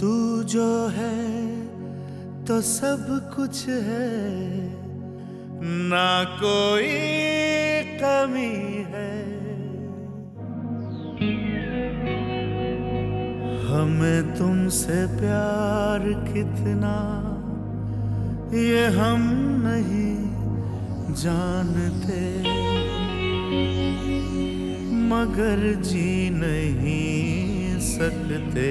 तू जो है तो सब कुछ है। ना कोई कमी है। हमें तुमसे प्यार कितना, ये हम नहीं जानते। मगर जी नहीं सकते।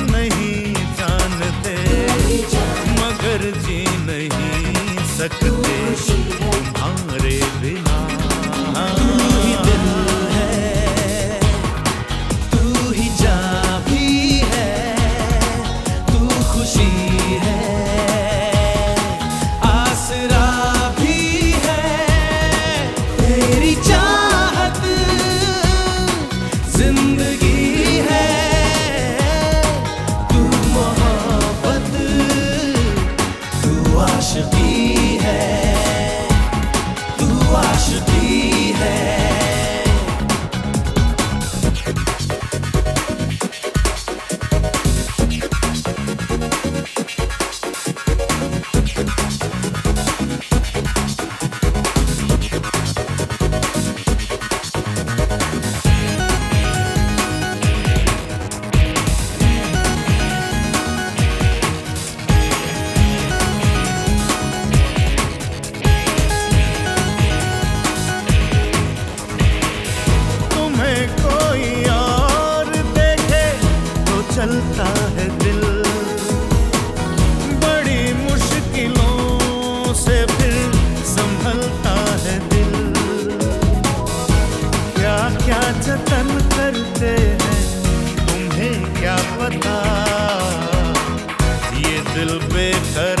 मगर जी नहीं सकते तुम्हारे बिना तो चलता है दिल। बड़ी मुश्किलों से फिर संभलता है दिल। क्या क्या जतन करते हैं, तुम्हें क्या पता? ये दिल बेकरार